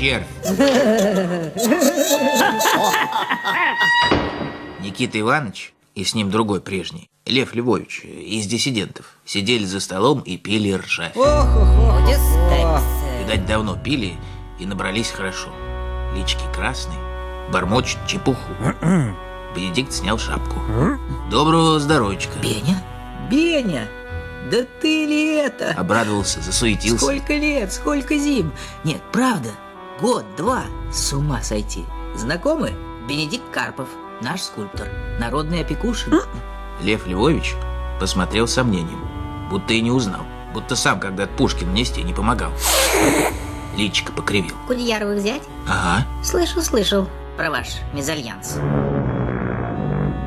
червь. Никита Иванович и с ним другой прежний, Лев Львович, из диссидентов, сидели за столом и пили ржавь. Видать, давно пили и набрались хорошо. Лички красные, бормочут чепуху. Бенедикт снял шапку. Доброго здоровичка. Беня? Беня! Да ты ли это? Обрадовался, засуетился. Сколько лет, сколько зим? Нет, правда, год, два, с ума сойти. Знакомы? Бенедикт Карпов, наш скульптор, народный опекушин. Лев Львович посмотрел с сомнением, будто и не узнал, будто сам когда-то Пушкин нести не помогал. Личико покривил. Кудеярова взять? Ага, Слышал, слышал про ваш мезальянс.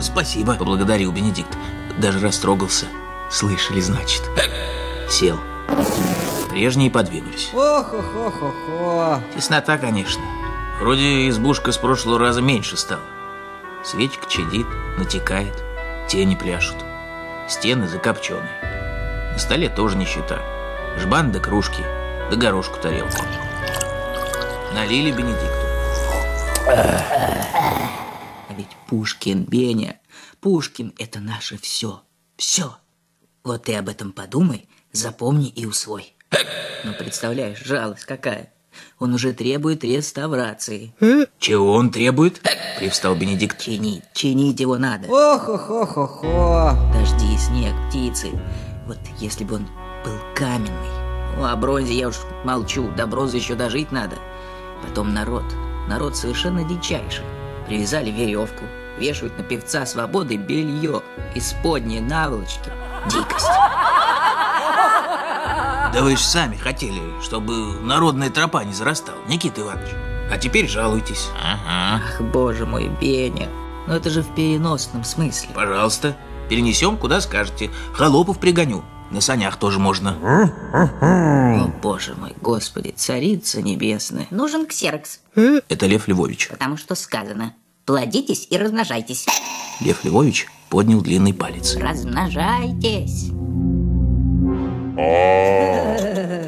спасибо, поблагодарил Бенедикт. Даже растрогался. Слышали, значит. Сел. Прежние подвинулись. Ох-ох-ох-ох. Теснота, конечно. Вроде избушка с прошлого раза меньше стала. Свечка чадит, натекает, тени пляшут. Стены закопчены. На столе тоже нищета. Жбан да кружки, да горошку тарелку. Налили Бенедикту. А ведь Пушкин, Беня, Пушкин — это наше все, все. Вот ты об этом подумай, запомни и усвой. Ну, представляешь, жалость какая. Он уже требует реставрации. Чего он требует? Привстал Бенедикт. Чинить, чинить его надо. Ох-ох-ох-ох. Дожди, снег, птицы. Вот если бы он был каменный. Ну, о бронзе я уж молчу, до бронзы еще дожить надо. Потом народ. Народ совершенно дичайший. Привязали веревку, вешают на певца свободы белье, исподние наволочки. Дикость. Да вы же сами хотели, чтобы народная тропа не зарастала, Никита Иванович. А теперь жалуйтесь. Ага. Ах, боже мой, Беня. Ну это же в переносном смысле. Пожалуйста, перенесем, куда скажете. Холопов пригоню. На санях тоже можно. О, боже мой, господи, царица небесная. Нужен ксерокс, Это Лев Львович. потому что сказано «Плодитесь и размножайтесь». Лев Львович поднял длинный палец. Размножайтесь.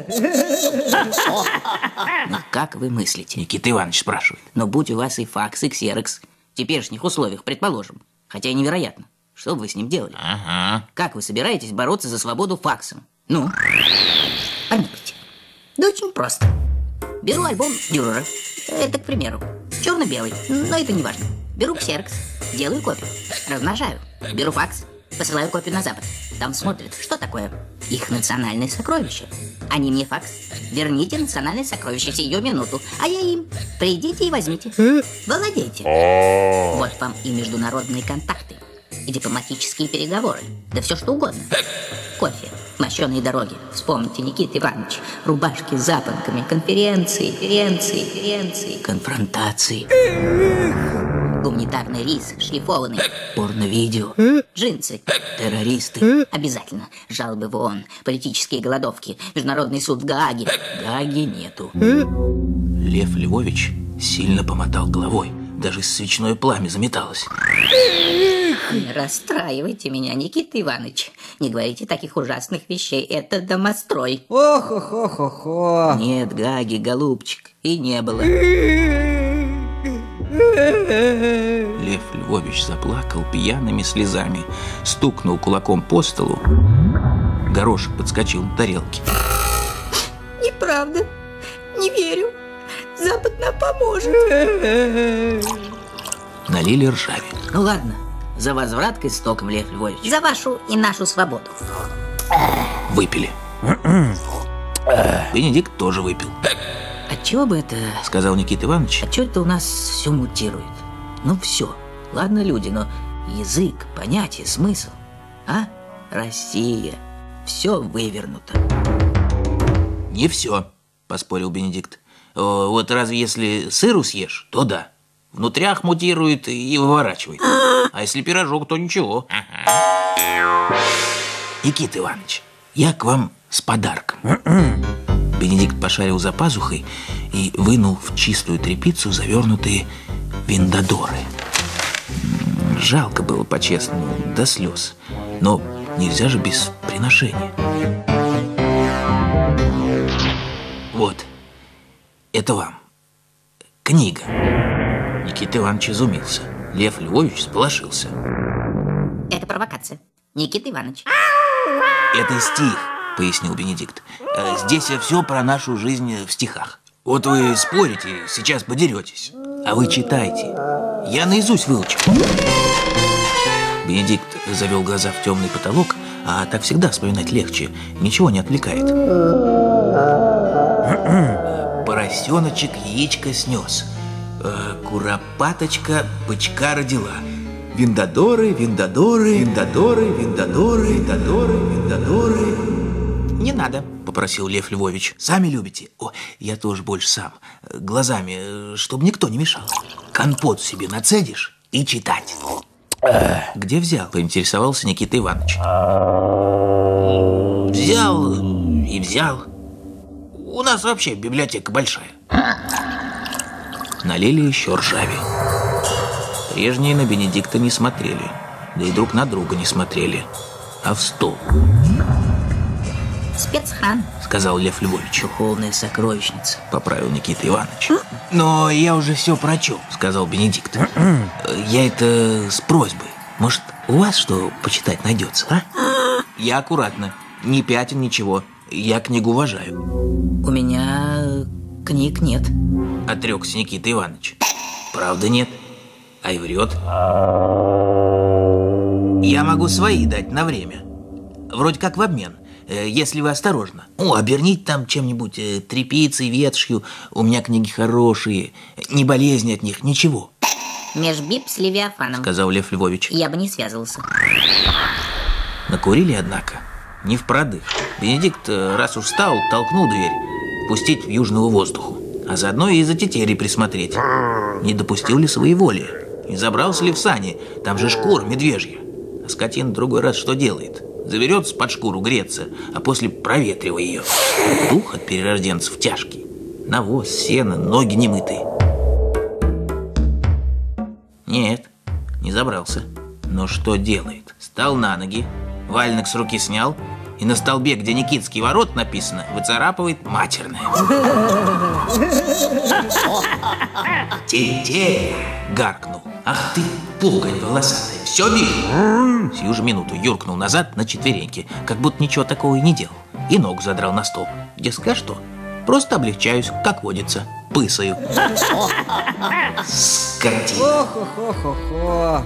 Ну как вы мыслите? Никита Иванович спрашивает. Но будь у вас и факс, и ксерокс, в теперешних условиях, предположим, хотя и невероятно, что бы вы с ним делали? Ага. Как вы собираетесь бороться за свободу факсом? Ну, Помилуйте. Да очень просто. Беру альбом Дюрера. Это, к примеру, черно-белый, но это не важно. Беру ксерокс, делаю копию, размножаю. Беру факс, посылаю копию на Запад. Там смотрят, что такое их национальное сокровище. Они мне факс. Верните национальное сокровище сию минуту. А я им. Придите и возьмите. Владейте. Вот вам и международные контакты. И дипломатические переговоры. Да все что угодно. Кофе, мощеные дороги. Вспомните, Никита Иванович. Рубашки с запонками, конференции, конференции, конференции. конфронтации, Гуманитарный рис, шлифованный. порно-видео, Джинсы. террористы. Обязательно. Жалобы в ООН, политические голодовки, Международный суд в Гааге. Гаги нету. Лев Львович сильно помотал головой. Даже свечное пламя заметалось. Не расстраивайте меня, Никита Иванович. Не говорите таких ужасных вещей. Это домострой. Ох-ох-ох-ох-ох. Нет, Гаги, голубчик, и не было. Лев Львович заплакал пьяными слезами, стукнул кулаком по столу. Горошек подскочил на тарелке. Неправда. Не верю. Запад нам поможет. Налили ржави. Ну ладно, за возврат к истокам, Лев Львович. За вашу и нашу свободу. Выпили. Бенедикт тоже выпил, Отчего бы это... сказал Никита Иванович. Отчего это у нас все мутирует? Ну все, ладно люди, но язык, понятие, смысл. А? Россия. Все вывернуто. Не все, поспорил Бенедикт. Вот разве если сыру съешь, то да. Внутрях мутирует и выворачивает. А если пирожок, то ничего. Никита Иванович, я к вам с подарком. Бенедикт пошарил за пазухой и вынул в чистую тряпицу завернутые виндодоры. М, Жалко было, по-честному, до слез. Но нельзя же без приношения. Вот, это вам. книга. Никита Иванович изумился. Лев Львович сполошился. Это провокация. Никита Иванович. Это стих, пояснил Бенедикт. Э, Здесь все про нашу жизнь в стихах. Вот вы спорите, сейчас подеретесь. А вы читайте. Я наизусть выучил. Бенедикт завел глаза в темный потолок, а так всегда вспоминать легче. Ничего не отвлекает. Поросеночек яичко снес. Э, Куропаточка бычка родила. Виндадоры, виндадоры, виндадоры, виндадоры, виндадоры, виндадоры. Не надо, попросил Лев Львович. Сами любите? О, я тоже больше сам. Э, Глазами, чтобы никто не мешал. Компот себе нацедишь и читать. Где взял? Поинтересовался Никита Иванович. Взял и взял. У нас вообще библиотека большая. Налили еще ржави. Прежние на Бенедикта не смотрели, да и друг на друга не смотрели, а в стол, Спецхран. сказал Лев Львович. Духовная сокровищница. Поправил Никита Иванович. Но я уже все прочел, сказал Бенедикт. Я это с просьбой. Может, у вас что почитать найдется, а? Я аккуратно. Ни пятен, ничего. Я книгу уважаю. У меня книг нет. Отрекся Никита Иванович. Правда нет. А и врет. Я могу свои дать на время. Вроде как в обмен, если вы осторожно. О, оберните там чем-нибудь, э, тряпицей, ветшью. У меня книги хорошие. Не болезни от них, ничего, Межбип с Левиафаном. сказал Лев Львович. Я бы не связывался. Накурили, однако. Не в продых. Бенедикт, э, раз уж встал, толкнул дверь. Пустить в южного воздуху. А заодно и за тетери присмотреть. Не допустил ли своеволия? Не забрался ли в сани? Там же шкура медвежья. А скотина другой раз что делает? Заберется под шкуру греться, а после проветривая ее. Дух от перерожденцев тяжкий. Навоз, сено, ноги немытые. Нет, не забрался. Но что делает? Стал на ноги, вальник с руки снял, и на столбе, где Никитский ворот написано, выцарапывает матерное. Те-те, гаркнул. Ах ты, пугань волосатая, все вижу. Сию же минуту юркнул назад на четвереньки, как будто ничего такого и не делал. И ногу задрал на стол. Дескать, что? Просто облегчаюсь, как водится, пысаю. Скотина.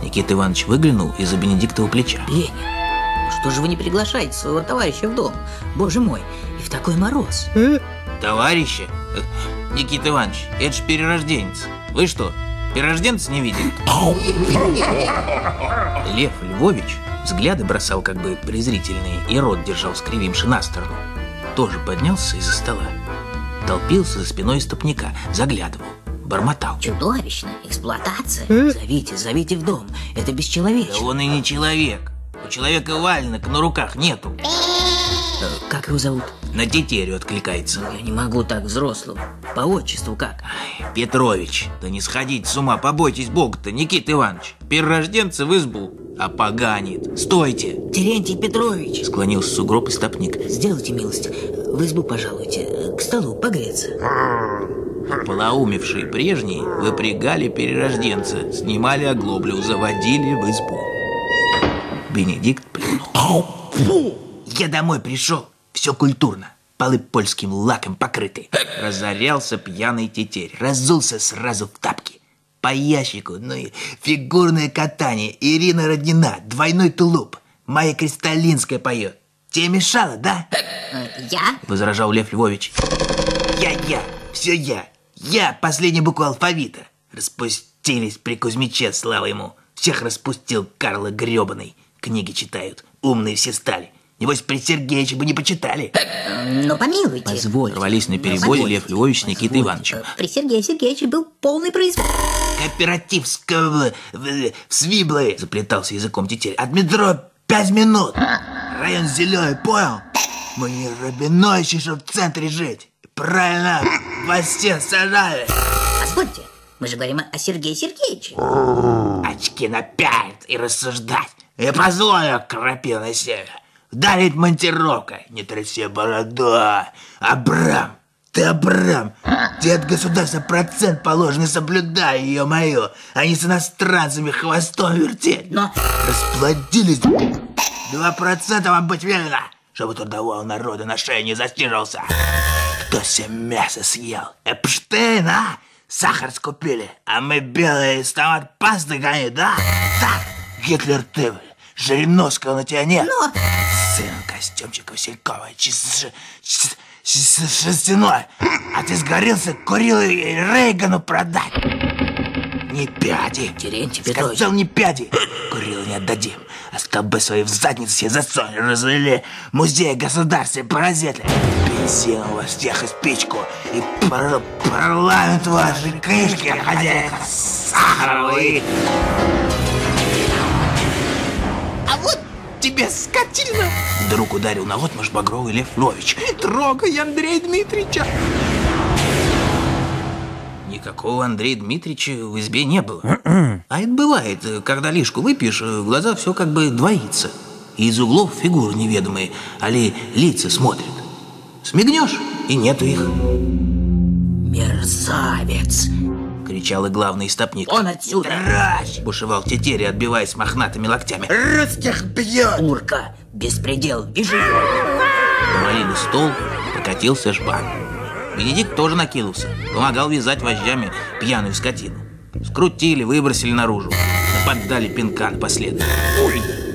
Никита Иванович выглянул из-за Бенедиктова плеча. Леня, что же вы не приглашаете своего товарища в дом? Боже мой, и в такой мороз. Товарищи, э, Никита Иванович, это же перерожденец. Вы что, перерожденца не видели? Лев Львович взгляды бросал как бы презрительные и рот держал скривимши на сторону. Тоже поднялся из-за стола. Толпился за спиной стопника, заглядывал, бормотал. Чудовищно. Эксплуатация. Зовите, зовите в дом. Это Да бесчеловечно. он и не человек. У человека валенок на руках нету. Как его зовут? На тетерю откликается. Я не могу так взрослым. По отчеству как? Петрович, да не сходите с ума, побойтесь Бога-то, Никита Иванович. Перерожденца в избу, а поганит. Стойте! Терентий Петрович, Склонился сугроб и стопник. сделайте милость. В избу пожалуйте. К столу погреться. Полоумевшие прежние выпрягали перерожденца, снимали оглоблю, заводили в избу. Бенедикт плюнул. Я домой пришел, все культурно. Полы польским лаком покрыты. Разорялся пьяный тетерь, разулся сразу в тапки. По ящику, ну и фигурное катание. Ирина Роднина, двойной тулуп. Майя Кристалинская поет. Тебе мешало, да? Я? Возражал Лев Львович. Я, я, все я. Я последняя буква алфавита. Распустились при Кузьмиче, слава ему. Всех распустил Карла гребаный. Книги читают, умные все стали. Небось, при Сергеевиче бы не почитали. Ну, помилуйте. Позвольте. Рвались на перебой Лев Львович с Никитой Ивановичем. При Сергее Сергеевиче был полный произвол. Кооператив с в, в- Свиблы, заплетался языком тетерь. От метро пять минут. Район зеленый, понял? Мы не Рабиновичи, чтоб в центре жить. Правильно, во всех сажали. Позвольте, мы же говорим о Сергее Сергеевиче. Очки напялит и рассуждать. И позволю крапил на север. Дарит монтировка, не тряси бороду. Абрам, Ты, Абрам, тебе от государства процент положенный соблюдай, ее мою, а не с иностранцами хвостом вертеть. Но Расплодились. Два процента вам быть велено, чтобы трудового народа на шее не застижился. Кто все мясо съел? Эпштейн, а? Сахар скупили, а мы белые из томат пасты гоним, да? Так, Гитлер ты, Жириновского на тебя нет. Но- костюмчик Васильковой, чис- чис- чис- шерстяной. А ты сгорелся, курил и Рейгану продать. Не пяди. Терентий Петрович. Сказал не пяди. Курил не отдадим. А столбы свои в задницу себе засунь. Развели музей государства паразиты. Бензин у вас всех и спичку. И пар- парламент ваши книжки, хозяин сахаровый. А вот тебе скотина! Вдруг ударил на отмашь Багровый Лев Львович. Трогай Андрея Дмитриевича! Никакого Андрея Дмитриевича в избе не было. А это бывает, когда лишку выпьешь, в глаза все как бы двоится. И из углов фигуры неведомые, али лица смотрят. Смигнешь, и нету их. Мерзавец! Кричал и главный стопник. Он отсюда! Ращ! Бушевал Тетери, отбиваясь мохнатыми локтями. Русских бьет! Урка! Беспредел! Бежи! Повалили стол, покатился жбан. Бенедикт тоже накинулся, помогал вязать вожжами пьяную скотину. Скрутили, выбросили наружу, да поддали пинка напоследок.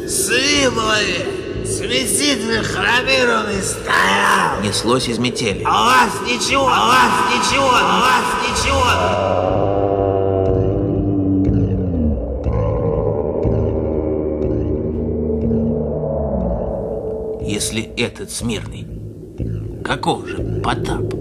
Сыблые! Смеситель хромированный стоял! Неслось из метели. А у вас ничего, а у вас ничего, а у вас ничего! Если этот смирный, каков же Потап?